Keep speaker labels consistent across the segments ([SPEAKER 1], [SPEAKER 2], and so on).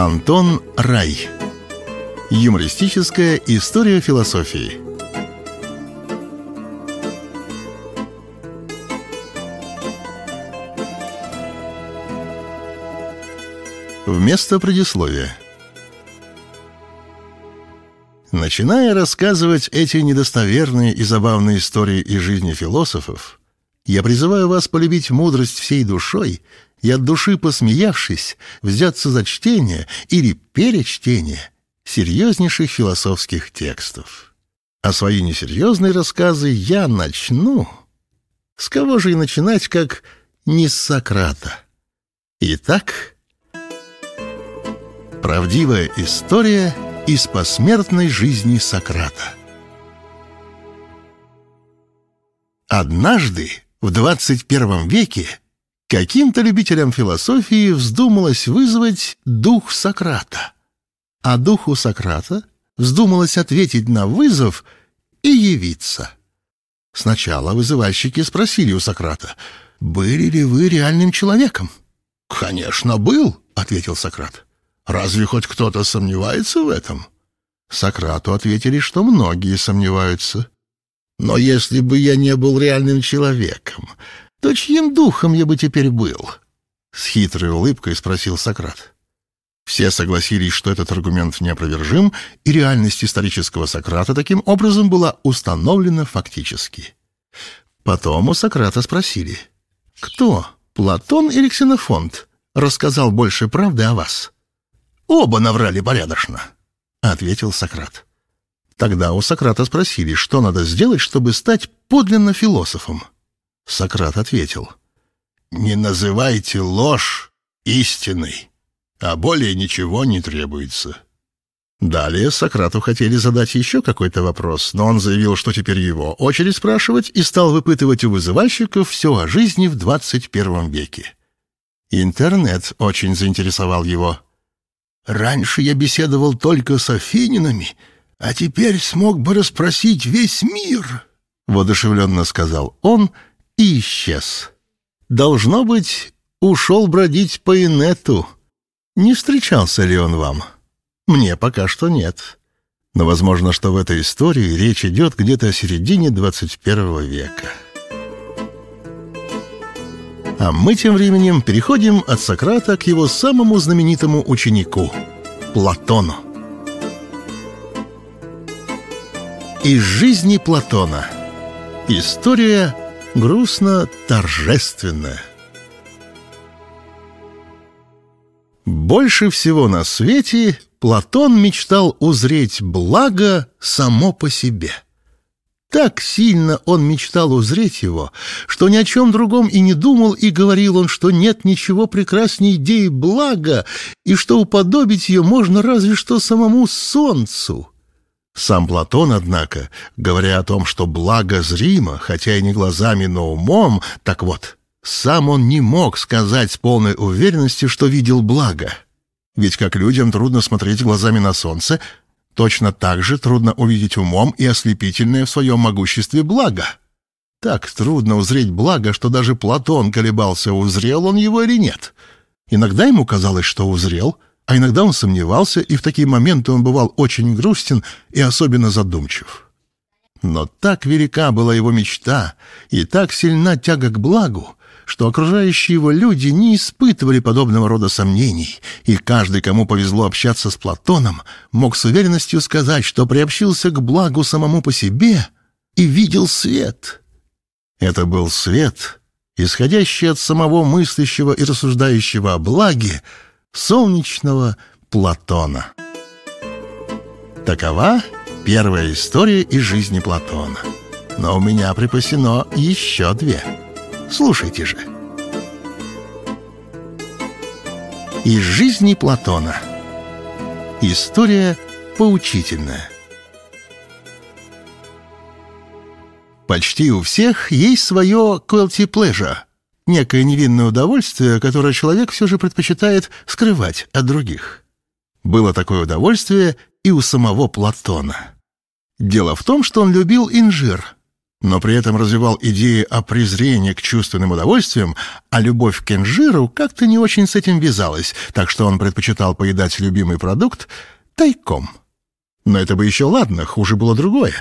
[SPEAKER 1] Антон Рай. Юмористическая история философии. Вместо предисловия. Начиная рассказывать эти недостоверные и забавные истории из жизни философов, я призываю вас полюбить мудрость всей душой и от души посмеявшись, взяться за чтение или перечтение серьезнейших философских текстов. А свои несерьезные рассказы я начну. С кого же и начинать, как не с Сократа? Итак, правдивая история из посмертной жизни Сократа. Однажды в 21 веке каким-то любителям философии вздумалось вызвать дух Сократа. А духу Сократа вздумалось ответить на вызов и явиться. Сначала вызывальщики спросили у Сократа, «Были ли вы реальным человеком?» «Конечно, был», — ответил Сократ. «Разве хоть кто-то сомневается в этом?» Сократу ответили, что многие сомневаются. Но если бы я не был реальным человеком, то чьим духом я бы теперь был? С хитрой улыбкой спросил Сократ. Все согласились, что этот аргумент неопровержим, и реальность исторического Сократа таким образом была установлена фактически. Потом у Сократа спросили, кто, Платон или Ксенофонт, рассказал больше правды о вас? Оба наврали порядочно, — ответил Сократ. Тогда у Сократа спросили, что надо сделать, чтобы стать подлинно философом. Сократ ответил, «Не называйте ложь истиной, а более ничего не требуется». Далее Сократу хотели задать еще какой-то вопрос, но он заявил, что теперь его очередь спрашивать, и стал выпытывать у вызывальщиков все о жизни в 21 веке. Интернет очень заинтересовал его. «Раньше я беседовал только с афининами», а теперь смог бы расспросить весь мир», — воодушевленно сказал он и исчез. «Должно быть, ушел бродить по инету. Не встречался ли он вам? Мне пока что нет. Но возможно, что в этой истории речь идет где-то о середине 21 века». А мы тем временем переходим от Сократа к его самому знаменитому ученику — Платону. Из жизни Платона. История грустно-торжественная. Больше всего на свете Платон мечтал узреть благо само по себе. Так сильно он мечтал узреть его, что ни о чем другом и не думал, и говорил он, что нет ничего прекрасней идеи блага, и что уподобить ее можно разве что самому солнцу. Сам Платон, однако, говоря о том, что благо зримо, хотя и не глазами, но умом, так вот, сам он не мог сказать с полной уверенностью, что видел благо. Ведь как людям трудно смотреть глазами на солнце, точно так же трудно увидеть умом и ослепительное в своем могуществе благо. Так трудно узреть благо, что даже Платон колебался, узрел он его или нет. Иногда ему казалось, что узрел — а иногда он сомневался, и в такие моменты он бывал очень грустен и особенно задумчив. Но так велика была его мечта, и так сильна тяга к благу, что окружающие его люди не испытывали подобного рода сомнений, и каждый, кому повезло общаться с Платоном, мог с уверенностью сказать, что приобщился к благу самому по себе и видел свет. Это был свет, исходящий от самого мыслящего и рассуждающего о благе, солнечного Платона. Такова первая история из жизни Платона. Но у меня припасено еще две. Слушайте же. Из жизни Платона. История поучительная. Почти у всех есть свое quality pleasure — некое невинное удовольствие, которое человек все же предпочитает скрывать от других. Было такое удовольствие и у самого Платона. Дело в том, что он любил инжир. но при этом развивал идеи о презрении к чувственным удовольствиям, а любовь к инжиру как-то не очень с этим вязалась, так что он предпочитал поедать любимый продукт тайком. Но это бы еще ладно, хуже было другое.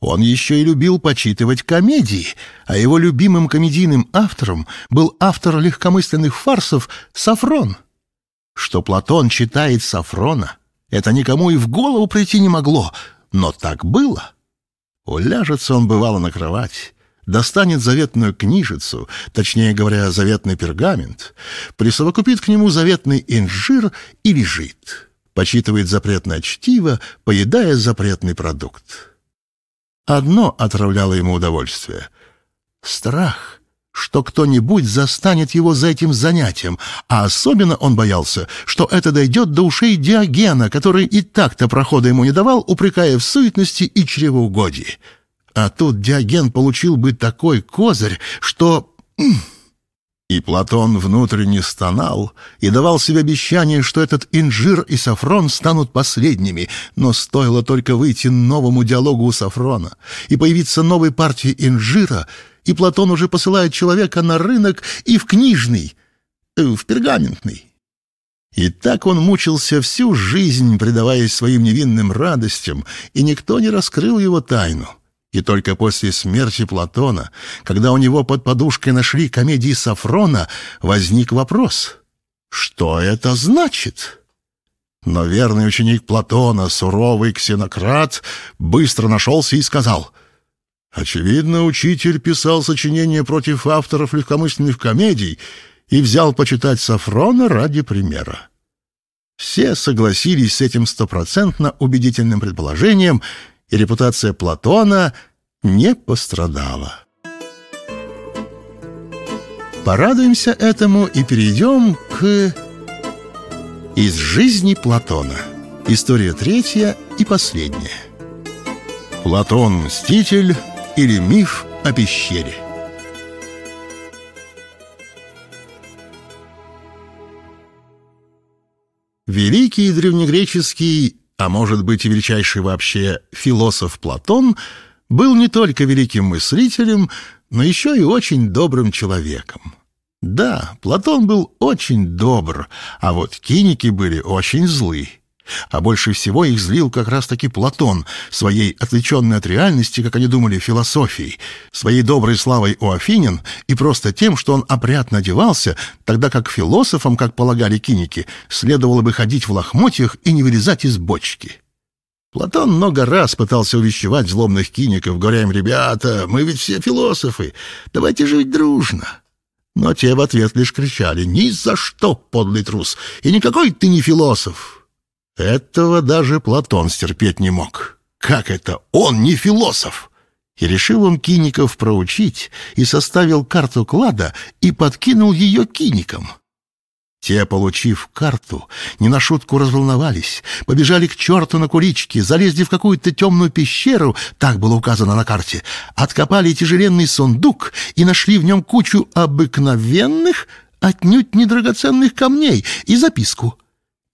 [SPEAKER 1] Он еще и любил почитывать комедии, а его любимым комедийным автором был автор легкомысленных фарсов Сафрон. Что Платон читает Сафрона, это никому и в голову прийти не могло, но так было. Уляжется он бывало на кровать, достанет заветную книжицу, точнее говоря, заветный пергамент, присовокупит к нему заветный инжир и лежит, почитывает запретное чтиво, поедая запретный продукт. Одно отравляло ему удовольствие — страх, что кто-нибудь застанет его за этим занятием, а особенно он боялся, что это дойдет до ушей Диогена, который и так-то прохода ему не давал, упрекая в суетности и чревоугодии. А тут Диоген получил бы такой козырь, что... И Платон внутренне стонал и давал себе обещание, что этот инжир и Сафрон станут последними, но стоило только выйти новому диалогу у Сафрона и появиться новой партии инжира, и Платон уже посылает человека на рынок и в книжный, э, в пергаментный. И так он мучился всю жизнь, предаваясь своим невинным радостям, и никто не раскрыл его тайну. И только после смерти Платона, когда у него под подушкой нашли комедии Сафрона, возник вопрос «Что это значит?» Но верный ученик Платона, суровый ксенократ, быстро нашелся и сказал «Очевидно, учитель писал сочинения против авторов легкомысленных комедий и взял почитать Сафрона ради примера». Все согласились с этим стопроцентно убедительным предположением — и репутация Платона не пострадала. Порадуемся этому и перейдем к... Из жизни Платона. История третья и последняя. Платон Мститель или миф о пещере. Великий древнегреческий а может быть и величайший вообще философ Платон, был не только великим мыслителем, но еще и очень добрым человеком. Да, Платон был очень добр, а вот киники были очень злы. А больше всего их злил как раз-таки Платон, своей отвлеченной от реальности, как они думали, философией, своей доброй славой у афинян и просто тем, что он опрятно одевался, тогда как философам, как полагали киники, следовало бы ходить в лохмотьях и не вылезать из бочки. Платон много раз пытался увещевать злобных киников, говоря им, «Ребята, мы ведь все философы, давайте жить дружно». Но те в ответ лишь кричали, «Ни за что, подлый трус, и никакой ты не философ!» Этого даже Платон стерпеть не мог. Как это? Он не философ! И решил он киников проучить, и составил карту клада, и подкинул ее киникам. Те, получив карту, не на шутку разволновались, побежали к черту на куличке, залезли в какую-то темную пещеру, так было указано на карте, откопали тяжеленный сундук и нашли в нем кучу обыкновенных, отнюдь недрагоценных камней и записку —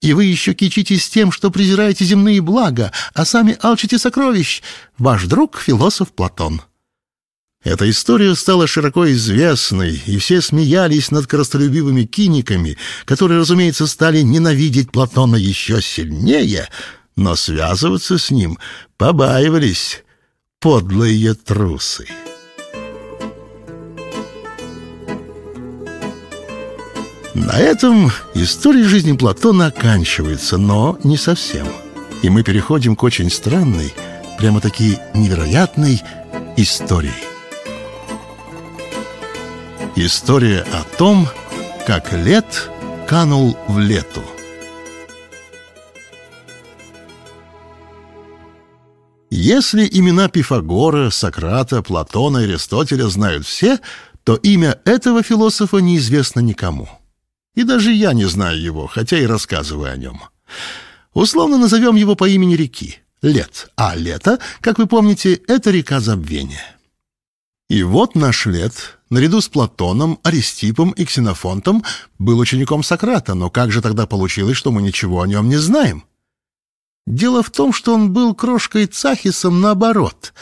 [SPEAKER 1] и вы еще кичитесь тем, что презираете земные блага, а сами алчите сокровищ. Ваш друг — философ Платон». Эта история стала широко известной, и все смеялись над коростолюбивыми киниками, которые, разумеется, стали ненавидеть Платона еще сильнее, но связываться с ним побаивались подлые трусы. На этом история жизни Платона оканчивается, но не совсем. И мы переходим к очень странной, прямо-таки невероятной истории. История о том, как лет канул в лету. Если имена Пифагора, Сократа, Платона и Аристотеля знают все, то имя этого философа неизвестно никому – и даже я не знаю его, хотя и рассказываю о нем. Условно назовем его по имени реки — Лет. А Лето, как вы помните, это река Забвения. И вот наш Лет, наряду с Платоном, Аристипом и Ксенофонтом, был учеником Сократа, но как же тогда получилось, что мы ничего о нем не знаем? Дело в том, что он был крошкой Цахисом наоборот.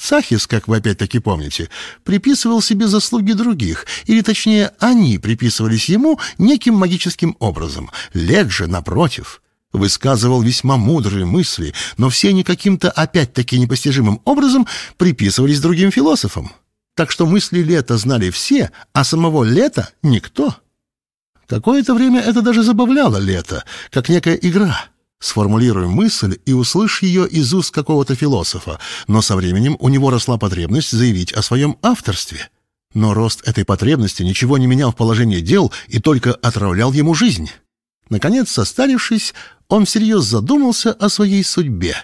[SPEAKER 1] Сахис, как вы опять-таки помните, приписывал себе заслуги других, или точнее, они приписывались ему неким магическим образом. Лек же, напротив, высказывал весьма мудрые мысли, но все они каким-то опять-таки непостижимым образом приписывались другим философам. Так что мысли Лета знали все, а самого Лета — никто. Какое-то время это даже забавляло Лето, как некая игра — Сформулируй мысль и услышь ее из уст какого-то философа, но со временем у него росла потребность заявить о своем авторстве. Но рост этой потребности ничего не менял в положении дел и только отравлял ему жизнь. Наконец, состарившись, он всерьез задумался о своей судьбе,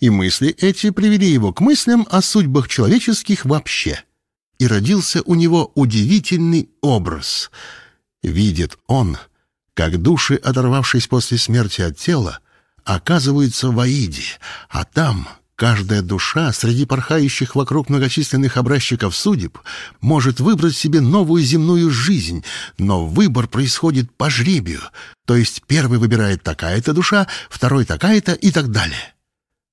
[SPEAKER 1] и мысли эти привели его к мыслям о судьбах человеческих вообще. И родился у него удивительный образ. Видит он, как души, оторвавшись после смерти от тела, оказываются в Аиде, а там каждая душа среди порхающих вокруг многочисленных образчиков судеб может выбрать себе новую земную жизнь, но выбор происходит по жребию, то есть первый выбирает такая-то душа, второй такая-то и так далее.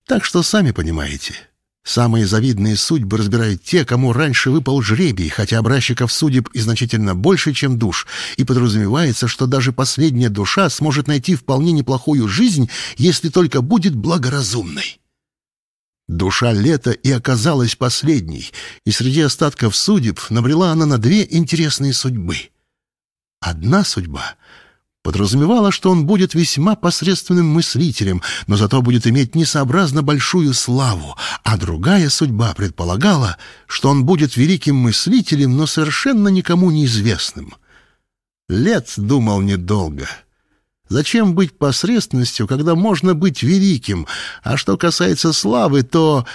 [SPEAKER 1] Так что сами понимаете — Самые завидные судьбы разбирают те, кому раньше выпал жребий, хотя образчиков судеб и значительно больше, чем душ, и подразумевается, что даже последняя душа сможет найти вполне неплохую жизнь, если только будет благоразумной. Душа лета и оказалась последней, и среди остатков судеб набрела она на две интересные судьбы. Одна судьба — подразумевала, что он будет весьма посредственным мыслителем, но зато будет иметь несообразно большую славу, а другая судьба предполагала, что он будет великим мыслителем, но совершенно никому неизвестным. Лет думал недолго. Зачем быть посредственностью, когда можно быть великим? А что касается славы, то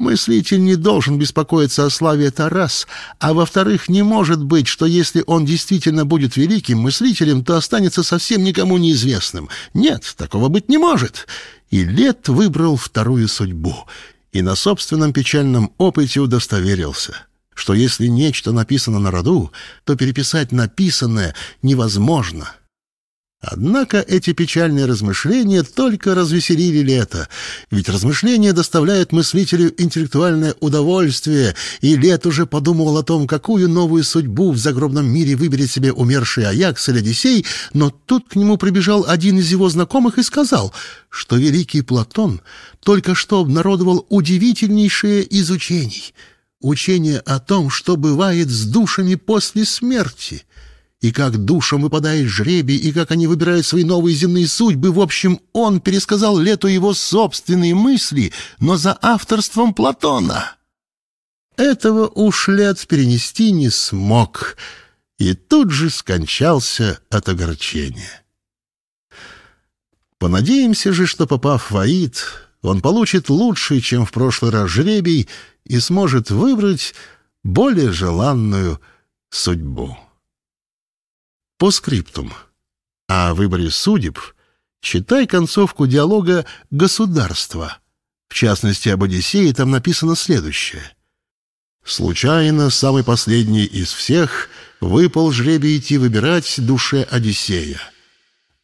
[SPEAKER 1] Мыслитель не должен беспокоиться о славе, это раз. А во-вторых, не может быть, что если он действительно будет великим мыслителем, то останется совсем никому неизвестным. Нет, такого быть не может. И Лет выбрал вторую судьбу. И на собственном печальном опыте удостоверился, что если нечто написано на роду, то переписать написанное невозможно — Однако эти печальные размышления только развеселили Лето, ведь размышления доставляют мыслителю интеллектуальное удовольствие, и Лет уже подумывал о том, какую новую судьбу в загробном мире выберет себе умерший Аякс или Одиссей, но тут к нему прибежал один из его знакомых и сказал, что великий Платон только что обнародовал удивительнейшее из учений — учение о том, что бывает с душами после смерти — и как душам выпадает жребий, и как они выбирают свои новые земные судьбы. В общем, он пересказал Лету его собственные мысли, но за авторством Платона. Этого уж Лет перенести не смог, и тут же скончался от огорчения. Понадеемся же, что, попав в Аид, он получит лучший, чем в прошлый раз жребий, и сможет выбрать более желанную судьбу. По скриптум. О выборе судеб читай концовку диалога «Государство». В частности, об Одиссее там написано следующее. «Случайно, самый последний из всех, выпал жребий идти выбирать душе Одиссея.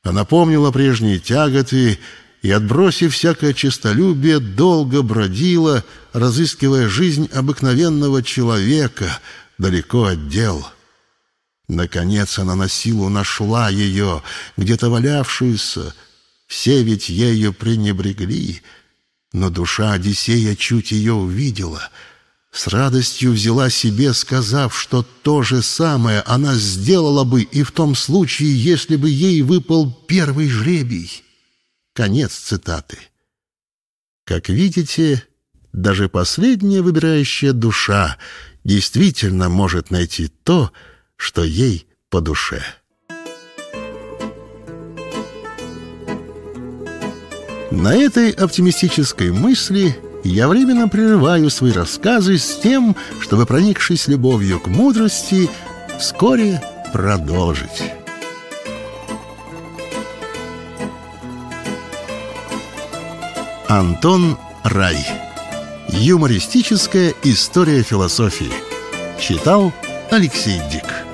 [SPEAKER 1] Она помнила прежние тяготы и, отбросив всякое честолюбие, долго бродила, разыскивая жизнь обыкновенного человека далеко от дел». Наконец она на силу нашла ее, где-то валявшуюся. Все ведь ею пренебрегли, но душа Одиссея чуть ее увидела. С радостью взяла себе, сказав, что то же самое она сделала бы и в том случае, если бы ей выпал первый жребий. Конец цитаты. Как видите, даже последняя выбирающая душа действительно может найти то, что ей по душе. На этой оптимистической мысли я временно прерываю свои рассказы с тем, чтобы, проникшись любовью к мудрости, вскоре продолжить. Антон Рай. Юмористическая история философии. Читал Алексей Дик.